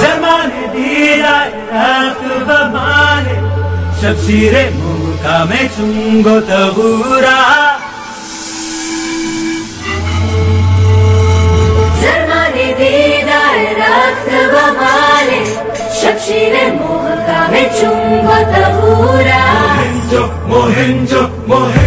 जमाने दीदा बमाने शबशीर मुका में चुंगो तबूरा। जमाने दीदा रक्त बमाने शबशीर मुका में चुंगो तबूरा। मोहिंजो मोहिंजो मोहिंजो।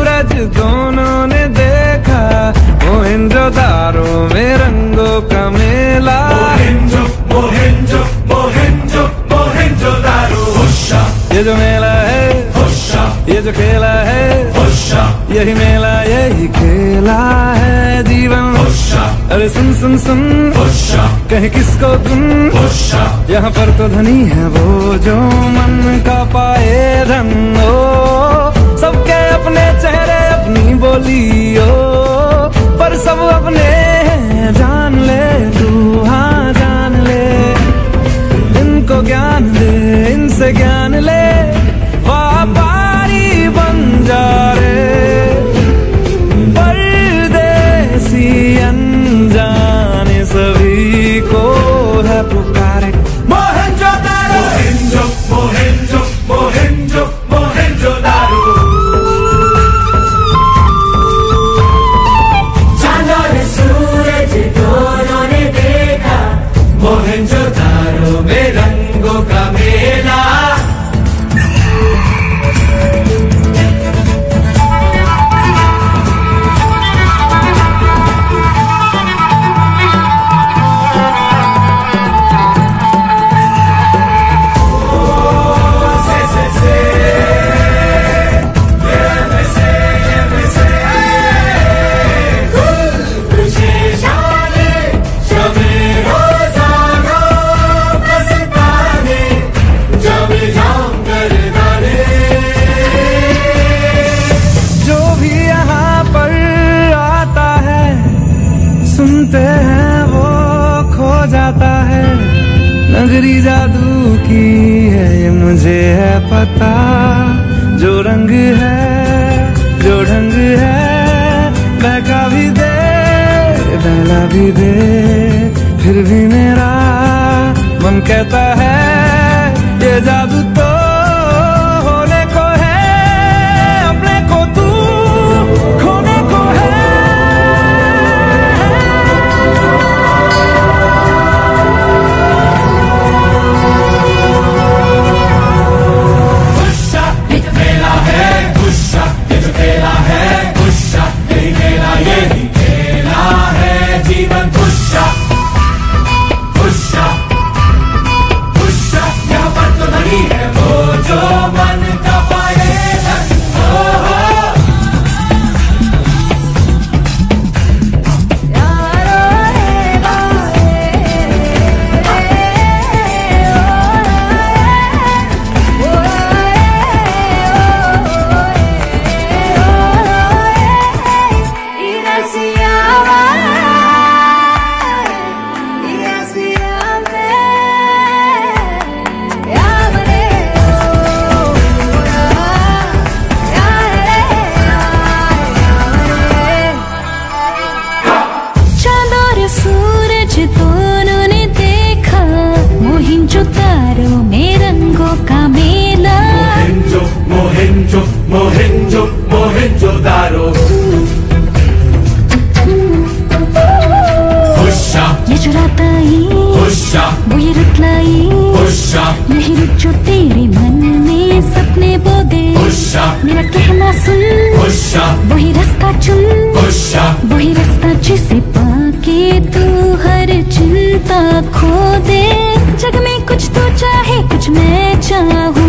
सूरज दोनों ने देखा मोहिंजो दारो में रंगों का मेला। मोहेंजो मोहेंजो मोहेंजो मोहेंजो दारो। होशा। ये जो मेला है होशा। ये जो खेला है होशा। यही मेला यही खेला है जीवन। होशा। अरे सुन सुन सुन। होशा। कहे किसको तुम होशा। यहाँ पर तो धनी है वो जो मन का पाए धन। ओ अपनी बोली ओ पर सब अपने ये मुझे है पता। जो रंग है, जो ढंग है बहका भी दे बहला भी दे। फिर भी मेरा मन कहता है, ये जादू यही में रंगों का मेला मोहेंजो मोहेंजो मोहेंजो मोहेंजो दारो ये चुराताई वो ये रुतलाई यही रुक जो तेरे मन में सपने बोदे मेरा कहना सुन वही रास्ता चुन वही रास्ता जिसे पाके तू हर चिंता खो दे जग में कुछ तो चाहे कुछ मैं चाहूँ।